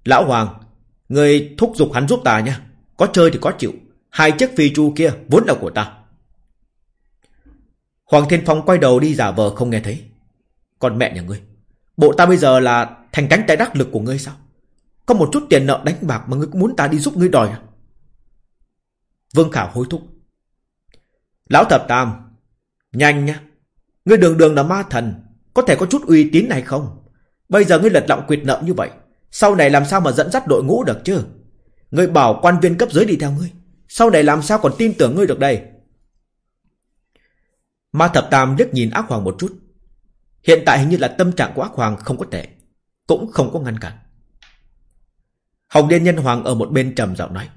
Lão Hoàng, Người thúc giục hắn giúp ta nha. Có chơi thì có chịu. Hai chiếc phi chu kia vốn là của ta. Hoàng Thiên Phong quay đầu đi giả vờ không nghe thấy. Còn mẹ nhà ngươi. Bộ ta bây giờ là thành cánh tay đắc lực của ngươi sao? Có một chút tiền nợ đánh bạc mà ngươi cũng muốn ta đi giúp ngươi đòi à? Vương Khả hối thúc. Lão thập tam, nhanh nha. Ngươi đường đường là ma thần, có thể có chút uy tín này không? Bây giờ ngươi lật lọng quyệt nợ như vậy, sau này làm sao mà dẫn dắt đội ngũ được chứ? Ngươi bảo quan viên cấp dưới đi theo ngươi, sau này làm sao còn tin tưởng ngươi được đây? Ma thập tam liếc nhìn ác hoàng một chút. Hiện tại hình như là tâm trạng của ác hoàng không có tệ, cũng không có ngăn cản. Hồng Liên Nhân Hoàng ở một bên trầm giọng nói.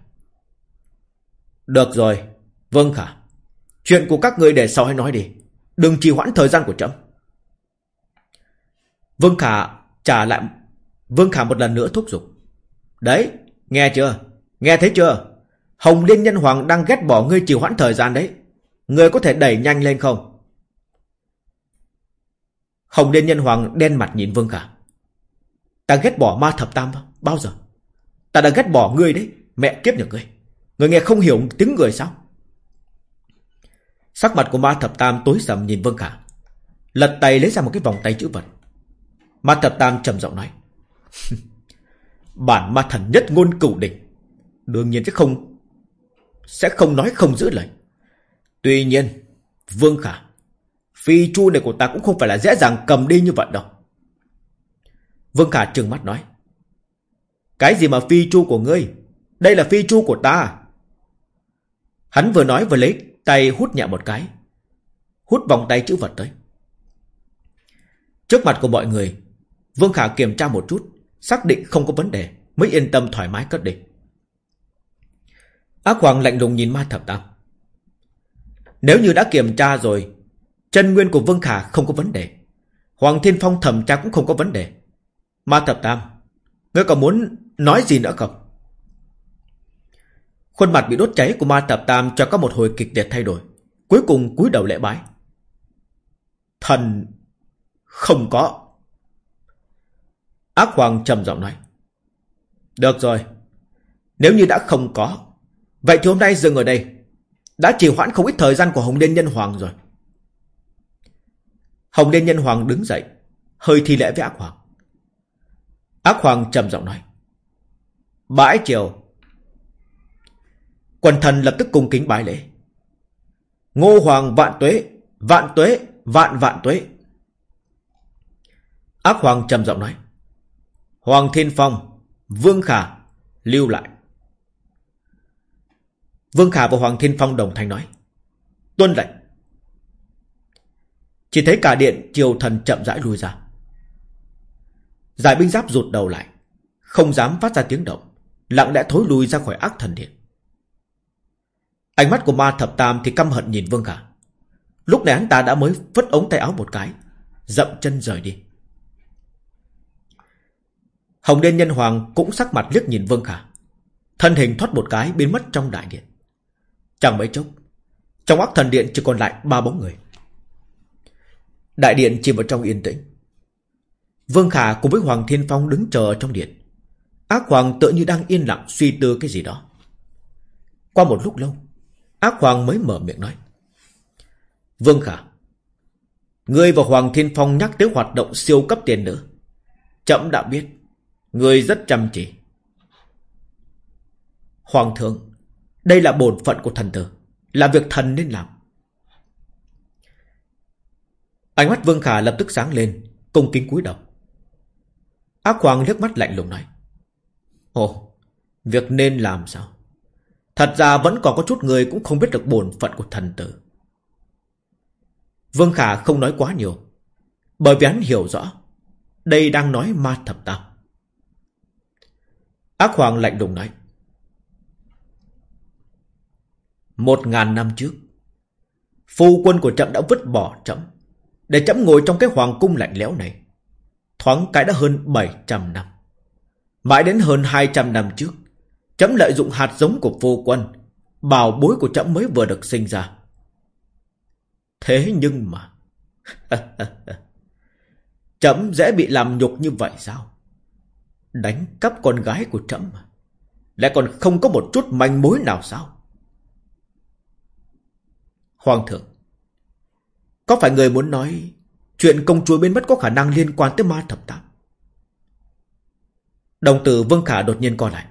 Được rồi, vâng khả. Chuyện của các người để sau hãy nói đi. Đừng trì hoãn thời gian của trẫm. Vương Khả trả lại Vương Khả một lần nữa thúc giục. Đấy, nghe chưa? Nghe thấy chưa? Hồng Liên Nhân Hoàng đang ghét bỏ ngươi trì hoãn thời gian đấy người có thể đẩy nhanh lên không? Hồng Liên Nhân Hoàng đen mặt nhìn Vương Khả. Ta ghét bỏ ma thập tam bao giờ? Ta đã ghét bỏ ngươi đấy, mẹ kiếp nhà ngươi. Ngươi nghe không hiểu tiếng người sao? Sắc mặt của ma thập tam tối sầm nhìn Vương Khả. Lật tay lấy ra một cái vòng tay chữ vật. Ma thập tam trầm giọng nói. [laughs] Bản ma thần nhất ngôn cửu đỉnh. Đương nhiên sẽ không sẽ không nói không giữ lời. Tuy nhiên, Vương Khả, phi chu này của ta cũng không phải là dễ dàng cầm đi như vậy đâu. Vương Khả trừng mắt nói. Cái gì mà phi chu của ngươi? Đây là phi chu của ta. Hắn vừa nói vừa lấy tay hút nhẹ một cái. Hút vòng tay chữ vật tới. Trước mặt của mọi người, Vương Khả kiểm tra một chút, xác định không có vấn đề, mới yên tâm thoải mái cất đi. Ác Hoàng lạnh lùng nhìn ma thập tam. Nếu như đã kiểm tra rồi, chân nguyên của Vương Khả không có vấn đề. Hoàng Thiên Phong thẩm tra cũng không có vấn đề. Ma thập tam, ngươi còn muốn nói gì nữa không? Khuôn mặt bị đốt cháy của ma thập tam cho có một hồi kịch liệt thay đổi. Cuối cùng cúi đầu lễ bái. Thần không có. Ác Hoàng trầm giọng nói. Được rồi. Nếu như đã không có, vậy thì hôm nay dừng ở đây. Đã trì hoãn không ít thời gian của Hồng Liên Nhân Hoàng rồi. Hồng Liên Nhân Hoàng đứng dậy, hơi thi lễ với Ác Hoàng. Ác Hoàng trầm giọng nói. Bãi chiều. Quần thần lập tức cung kính bái lễ. Ngô Hoàng vạn tuế, vạn tuế, vạn vạn tuế. Ác Hoàng trầm giọng nói. Hoàng Thiên Phong, Vương Khả, lưu lại. Vương Khả và Hoàng Thiên Phong đồng thanh nói. Tuân lệnh. Chỉ thấy cả điện triều thần chậm rãi lui ra. Giải binh giáp rụt đầu lại. Không dám phát ra tiếng động. Lặng lẽ thối lui ra khỏi ác thần điện. Ánh mắt của ma thập tam thì căm hận nhìn Vương Khả. Lúc này hắn ta đã mới phất ống tay áo một cái. Dậm chân rời đi. Hồng Đen Nhân Hoàng cũng sắc mặt liếc nhìn Vương Khả. Thân hình thoát một cái biến mất trong đại điện. Chẳng mấy chốc, trong ác thần điện chỉ còn lại ba bóng người. Đại điện chìm vào trong yên tĩnh. Vương Khả cùng với Hoàng Thiên Phong đứng chờ trong điện. Ác Hoàng tự như đang yên lặng suy tư cái gì đó. Qua một lúc lâu, Ác Hoàng mới mở miệng nói. Vương Khả, Ngươi và Hoàng Thiên Phong nhắc tới hoạt động siêu cấp tiền nữa. Chậm đã biết, Ngươi rất chăm chỉ. Hoàng thượng, đây là bổn phận của thần tử, là việc thần nên làm. Ánh mắt Vương Khả lập tức sáng lên, công kính cúi đầu. Ác Hoàng liếc mắt lạnh lùng nói. Ồ, việc nên làm sao? Thật ra vẫn còn có chút người cũng không biết được bổn phận của thần tử. Vương Khả không nói quá nhiều, bởi vì hắn hiểu rõ, đây đang nói ma thập tam. Ác Hoàng lạnh lùng nói. Một ngàn năm trước, phu quân của trẫm đã vứt bỏ trẫm để trẫm ngồi trong cái hoàng cung lạnh lẽo này. Thoáng cái đã hơn 700 năm. Mãi đến hơn 200 năm trước, trẫm lợi dụng hạt giống của phu quân, bảo bối của trẫm mới vừa được sinh ra. Thế nhưng mà... [laughs] trẫm dễ bị làm nhục như vậy sao? Đánh cắp con gái của trẫm mà. Lại còn không có một chút manh mối nào sao Hoàng thượng, Có phải người muốn nói Chuyện công chúa biến mất có khả năng liên quan tới ma thập tam? Đồng tử Vương Khả đột nhiên co lại.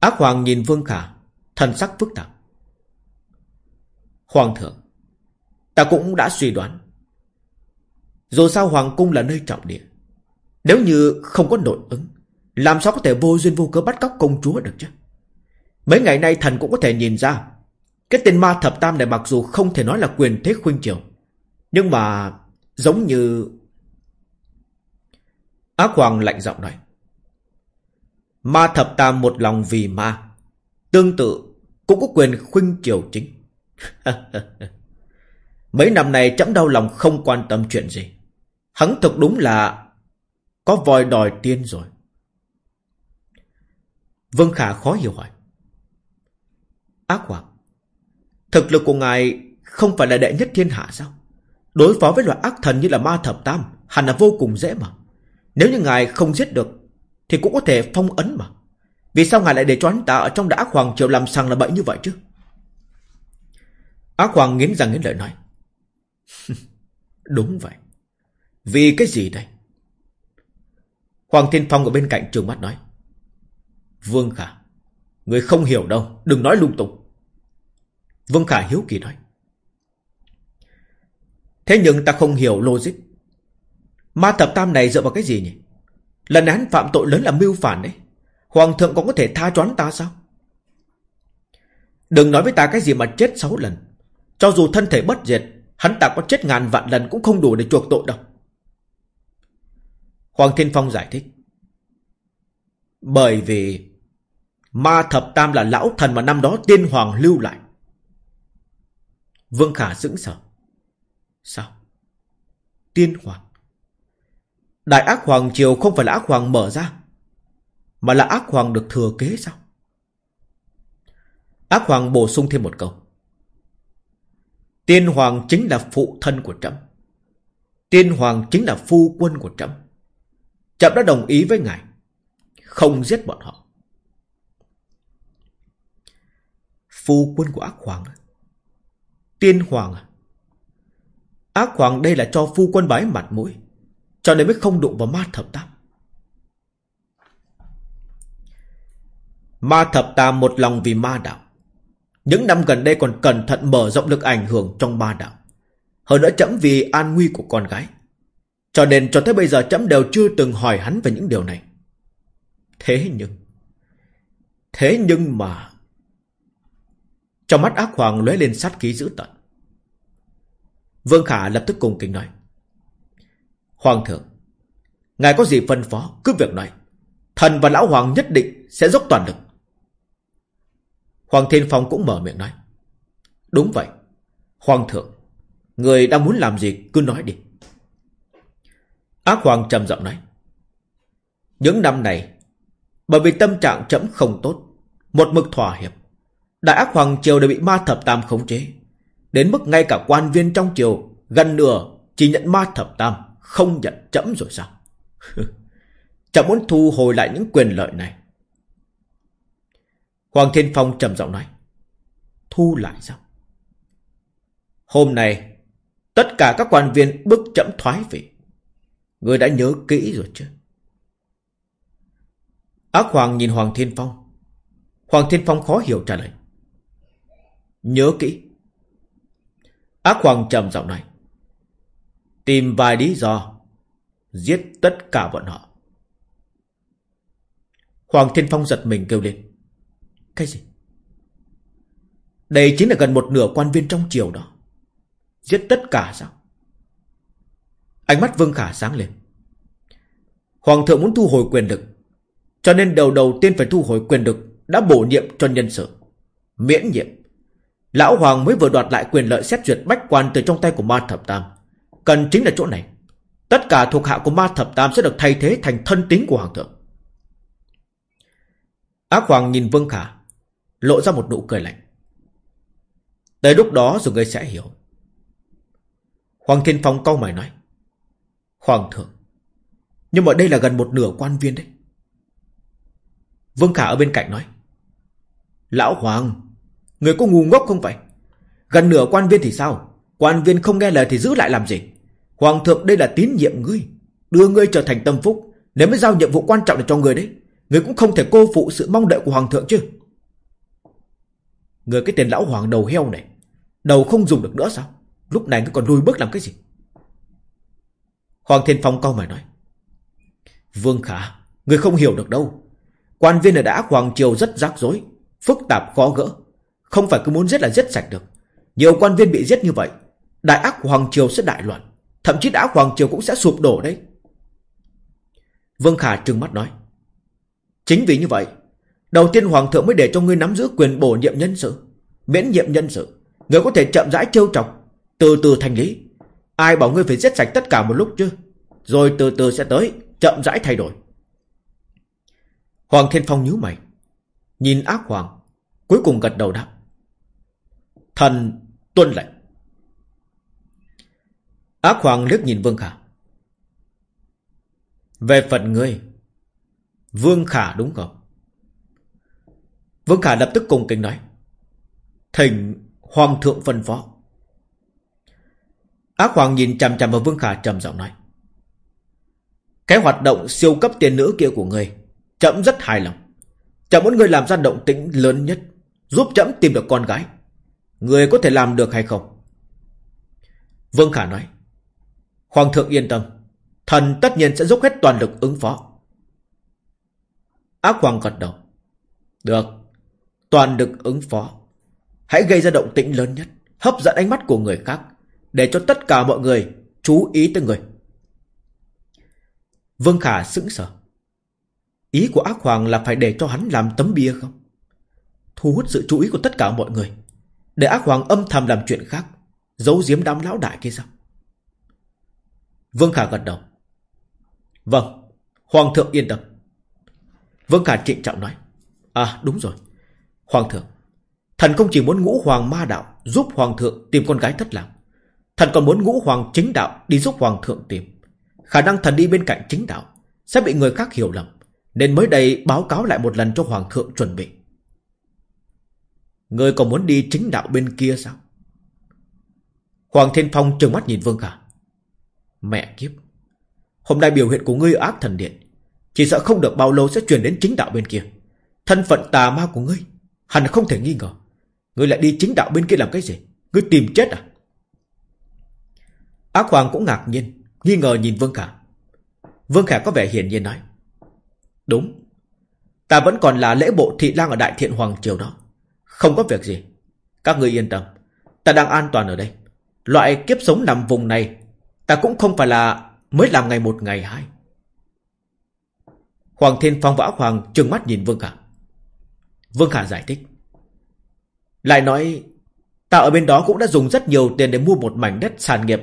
Ác Hoàng nhìn Vương Khả, Thần sắc phức tạp. Hoàng thượng, Ta cũng đã suy đoán. Dù sao Hoàng cung là nơi trọng địa, Nếu như không có nội ứng, Làm sao có thể vô duyên vô cớ bắt cóc công chúa được chứ? Mấy ngày nay thần cũng có thể nhìn ra. Cái tên ma thập tam này mặc dù không thể nói là quyền thế khuynh triều Nhưng mà Giống như Ác Hoàng lạnh giọng nói Ma thập tam một lòng vì ma Tương tự Cũng có quyền khuynh triều chính [laughs] Mấy năm này chấm đau lòng không quan tâm chuyện gì. Hắn thực đúng là có vòi đòi tiên rồi. Vương Khả khó hiểu hỏi. Ác hoàng, thực lực của ngài không phải là đệ nhất thiên hạ sao? Đối phó với loại ác thần như là ma thập tam hẳn là vô cùng dễ mà. Nếu như ngài không giết được thì cũng có thể phong ấn mà. Vì sao ngài lại để cho hắn ta ở trong đã ác hoàng triều làm sằng là bậy như vậy chứ? Ác hoàng nghiến răng nghiến lợi nói. Đúng vậy. Vì cái gì đây? Hoàng Thiên Phong ở bên cạnh trường mắt nói. Vương Khả, người không hiểu đâu, đừng nói lung tung. Vương Khả hiếu kỳ nói. Thế nhưng ta không hiểu logic. Ma thập tam này dựa vào cái gì nhỉ? Lần án phạm tội lớn là mưu phản đấy. Hoàng thượng còn có thể tha choán ta sao? Đừng nói với ta cái gì mà chết sáu lần. Cho dù thân thể bất diệt, hắn ta có chết ngàn vạn lần cũng không đủ để chuộc tội đâu. Hoàng Thiên Phong giải thích. Bởi vì ma thập tam là lão thần mà năm đó tiên hoàng lưu lại. Vương Khả sững sờ. Sao? Tiên hoàng? Đại ác hoàng triều không phải là ác hoàng mở ra, mà là ác hoàng được thừa kế sao? Ác hoàng bổ sung thêm một câu. Tiên hoàng chính là phụ thân của trẫm. Tiên hoàng chính là phu quân của trẫm. Trẫm đã đồng ý với ngài, không giết bọn họ. Phu quân của ác hoàng à? Tiên hoàng à? Ác hoàng đây là cho phu quân bái mặt mũi, cho nên mới không đụng vào ma thập tam. Ma thập tam một lòng vì ma đạo. Những năm gần đây còn cẩn thận mở rộng lực ảnh hưởng trong Ma đạo. Hơn nữa chấm vì an nguy của con gái. Cho nên cho tới bây giờ chấm đều chưa từng hỏi hắn về những điều này. Thế nhưng... Thế nhưng mà... Trong mắt ác hoàng lóe lên sát khí dữ tận. Vương Khả lập tức cùng kính nói. Hoàng thượng, ngài có gì phân phó, cứ việc nói. Thần và lão hoàng nhất định sẽ dốc toàn lực. Hoàng Thiên Phong cũng mở miệng nói. Đúng vậy. Hoàng thượng, người đang muốn làm gì cứ nói đi. Ác Hoàng trầm giọng nói. Những năm này, bởi vì tâm trạng chậm không tốt, một mực thỏa hiệp, Đại ác Hoàng Triều đều bị ma thập tam khống chế. Đến mức ngay cả quan viên trong triều gần nửa chỉ nhận ma thập tam, không nhận chậm rồi sao? [laughs] chậm muốn thu hồi lại những quyền lợi này. Hoàng Thiên Phong trầm giọng nói. Thu lại sao? Hôm nay, tất cả các quan viên bước chậm thoái vị. Người đã nhớ kỹ rồi chứ? Ác Hoàng nhìn Hoàng Thiên Phong. Hoàng Thiên Phong khó hiểu trả lời. Nhớ kỹ. Ác Hoàng trầm giọng nói. Tìm vài lý do. Giết tất cả bọn họ. Hoàng Thiên Phong giật mình kêu lên. Cái gì? Đây chính là gần một nửa quan viên trong triều đó. Giết tất cả sao? Ánh mắt Vương Khả sáng lên. Hoàng thượng muốn thu hồi quyền lực. Cho nên đầu đầu tiên phải thu hồi quyền lực đã bổ nhiệm cho nhân sự. Miễn nhiệm. Lão Hoàng mới vừa đoạt lại quyền lợi xét duyệt bách quan từ trong tay của ma thập tam. Cần chính là chỗ này. Tất cả thuộc hạ của ma thập tam sẽ được thay thế thành thân tín của Hoàng thượng. Ác Hoàng nhìn Vương Khả lộ ra một nụ cười lạnh. Tới lúc đó rồi ngươi sẽ hiểu. Hoàng Thiên Phong câu mày nói. Hoàng thượng, nhưng mà đây là gần một nửa quan viên đấy. Vương Khả ở bên cạnh nói. Lão Hoàng, người có ngu ngốc không vậy? Gần nửa quan viên thì sao? Quan viên không nghe lời thì giữ lại làm gì? Hoàng thượng đây là tín nhiệm ngươi. Đưa ngươi trở thành tâm phúc. Nếu mới giao nhiệm vụ quan trọng để cho người đấy. Người cũng không thể cô phụ sự mong đợi của Hoàng thượng chứ. Người cái tên lão Hoàng đầu heo này. Đầu không dùng được nữa sao? Lúc này ngươi còn lùi bước làm cái gì? Hoàng Thiên Phong câu mày nói. Vương Khả, người không hiểu được đâu. Quan viên ở đã Hoàng Triều rất rắc rối, phức tạp khó gỡ. Không phải cứ muốn giết là giết sạch được. Nhiều quan viên bị giết như vậy, đại ác của Hoàng Triều sẽ đại loạn. Thậm chí đã Hoàng Triều cũng sẽ sụp đổ đấy. Vương Khả trừng mắt nói. Chính vì như vậy, đầu tiên Hoàng thượng mới để cho ngươi nắm giữ quyền bổ nhiệm nhân sự. Miễn nhiệm nhân sự, ngươi có thể chậm rãi trêu chọc, từ từ thành lý. Ai bảo ngươi phải giết sạch tất cả một lúc chứ? Rồi từ từ sẽ tới, chậm rãi thay đổi. Hoàng Thiên Phong nhíu mày, nhìn ác hoàng, cuối cùng gật đầu đáp. Thần tuân lệnh. Ác hoàng liếc nhìn Vương Khả. Về phận ngươi, Vương Khả đúng không? Vương Khả lập tức cùng kính nói. Thỉnh Hoàng thượng phân phó. Ác Hoàng nhìn chằm chằm vào Vương Khả trầm giọng nói. Cái hoạt động siêu cấp tiền nữ kia của ngươi, chậm rất hài lòng. Chậm muốn ngươi làm ra động tĩnh lớn nhất, giúp chậm tìm được con gái người có thể làm được hay không? Vương Khả nói. Hoàng thượng yên tâm, thần tất nhiên sẽ dốc hết toàn lực ứng phó. Ác Hoàng gật đầu. Được, toàn lực ứng phó. Hãy gây ra động tĩnh lớn nhất, hấp dẫn ánh mắt của người khác, để cho tất cả mọi người chú ý tới người. Vương Khả sững sờ. Ý của ác hoàng là phải để cho hắn làm tấm bia không? Thu hút sự chú ý của tất cả mọi người. Để ác hoàng âm thầm làm chuyện khác. Giấu giếm đám lão đại kia sao? Vương Khả gật đầu. Vâng, Hoàng thượng yên tâm. Vương Khả trịnh trọng nói. À đúng rồi. Hoàng thượng, thần không chỉ muốn ngũ hoàng ma đạo giúp Hoàng thượng tìm con gái thất lạc. Thần còn muốn ngũ hoàng chính đạo đi giúp Hoàng thượng tìm. Khả năng thần đi bên cạnh chính đạo sẽ bị người khác hiểu lầm. Nên mới đây báo cáo lại một lần cho Hoàng thượng chuẩn bị. Người còn muốn đi chính đạo bên kia sao? Hoàng Thiên Phong trừng mắt nhìn Vương Khả. Mẹ kiếp. Hôm nay biểu hiện của ngươi ác thần điện. Chỉ sợ không được bao lâu sẽ truyền đến chính đạo bên kia. Thân phận tà ma của ngươi. Hẳn không thể nghi ngờ. Ngươi lại đi chính đạo bên kia làm cái gì? Ngươi tìm chết à? Ác Hoàng cũng ngạc nhiên. Nghi ngờ nhìn Vương Khả. Vương Khả có vẻ hiền nhiên nói. Đúng. Ta vẫn còn là lễ bộ thị lang ở Đại Thiện Hoàng Triều đó. Không có việc gì. Các ngươi yên tâm. Ta đang an toàn ở đây. Loại kiếp sống nằm vùng này Ta cũng không phải là mới làm ngày một ngày hai. Hoàng Thiên Phong võ Hoàng trừng mắt nhìn Vương Khả. Vương Khả giải thích. Lại nói, ta ở bên đó cũng đã dùng rất nhiều tiền để mua một mảnh đất sản nghiệp.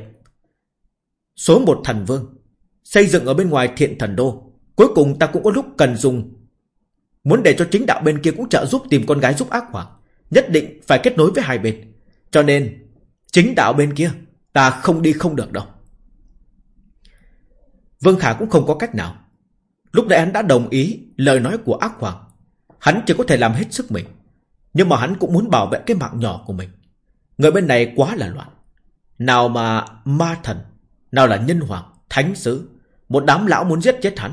Số một thần vương, xây dựng ở bên ngoài thiện thần đô. Cuối cùng ta cũng có lúc cần dùng. Muốn để cho chính đạo bên kia cũng trợ giúp tìm con gái giúp ác hoàng. Nhất định phải kết nối với hai bên. Cho nên, chính đạo bên kia, ta không đi không được đâu. Vương Khả cũng không có cách nào. Lúc nãy hắn đã đồng ý lời nói của ác hoàng. Hắn chỉ có thể làm hết sức mình. Nhưng mà hắn cũng muốn bảo vệ cái mạng nhỏ của mình. Người bên này quá là loạn. Nào mà ma thần, nào là nhân hoàng, thánh sứ. Một đám lão muốn giết chết hắn.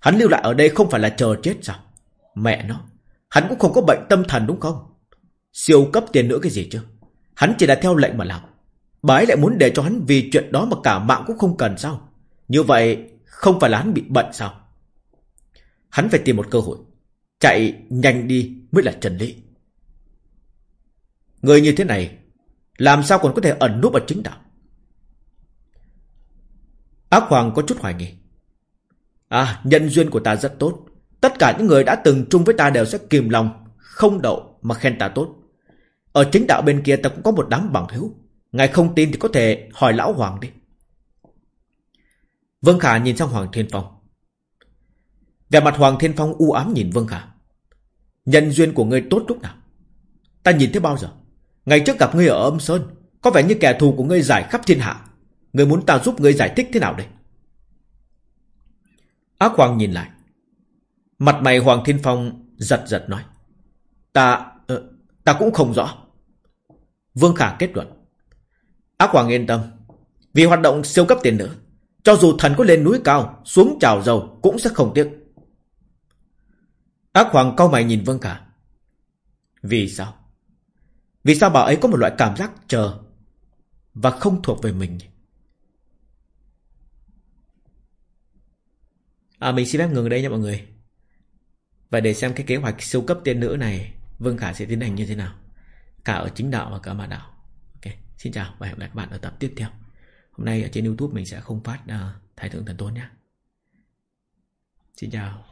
Hắn lưu lại ở đây không phải là chờ chết sao? Mẹ nó, hắn cũng không có bệnh tâm thần đúng không? Siêu cấp tiền nữa cái gì chứ? Hắn chỉ là theo lệnh mà làm. Bái lại muốn để cho hắn vì chuyện đó mà cả mạng cũng không cần sao? Như vậy không phải là hắn bị bận sao? Hắn phải tìm một cơ hội. Chạy nhanh đi mới là trần lý. Người như thế này làm sao còn có thể ẩn núp ở chính đạo? Ác Hoàng có chút hoài nghi. À, nhân duyên của ta rất tốt. Tất cả những người đã từng chung với ta đều sẽ kìm lòng, không đậu mà khen ta tốt. Ở chính đạo bên kia ta cũng có một đám bằng hữu. Ngài không tin thì có thể hỏi lão Hoàng đi. Vương Khả nhìn sang Hoàng Thiên Phong. về mặt Hoàng Thiên Phong u ám nhìn Vương Khả. Nhân duyên của ngươi tốt lúc nào? Ta nhìn thấy bao giờ? Ngày trước gặp ngươi ở âm Sơn, có vẻ như kẻ thù của ngươi giải khắp thiên hạ. Ngươi muốn ta giúp ngươi giải thích thế nào đây? Ác Hoàng nhìn lại. Mặt mày Hoàng Thiên Phong Giật giật nói. Ta... Ta cũng không rõ. Vương Khả kết luận. Ác Hoàng yên tâm. Vì hoạt động siêu cấp tiền nữa. Cho dù thần có lên núi cao, xuống trào dầu cũng sẽ không tiếc. Ác Hoàng cau mày nhìn Vương Khả. Vì sao? Vì sao bà ấy có một loại cảm giác chờ và không thuộc về mình? À mình xin phép ngừng ở đây nha mọi người. Và để xem cái kế hoạch siêu cấp tiên nữ này Vương Khả sẽ tiến hành như thế nào? Cả ở chính đạo và cả mà đạo. Ok, xin chào và hẹn gặp lại các bạn ở tập tiếp theo. Hôm nay ở trên Youtube mình sẽ không phát uh, Thái Thượng Thần Tôn nhé. Xin chào.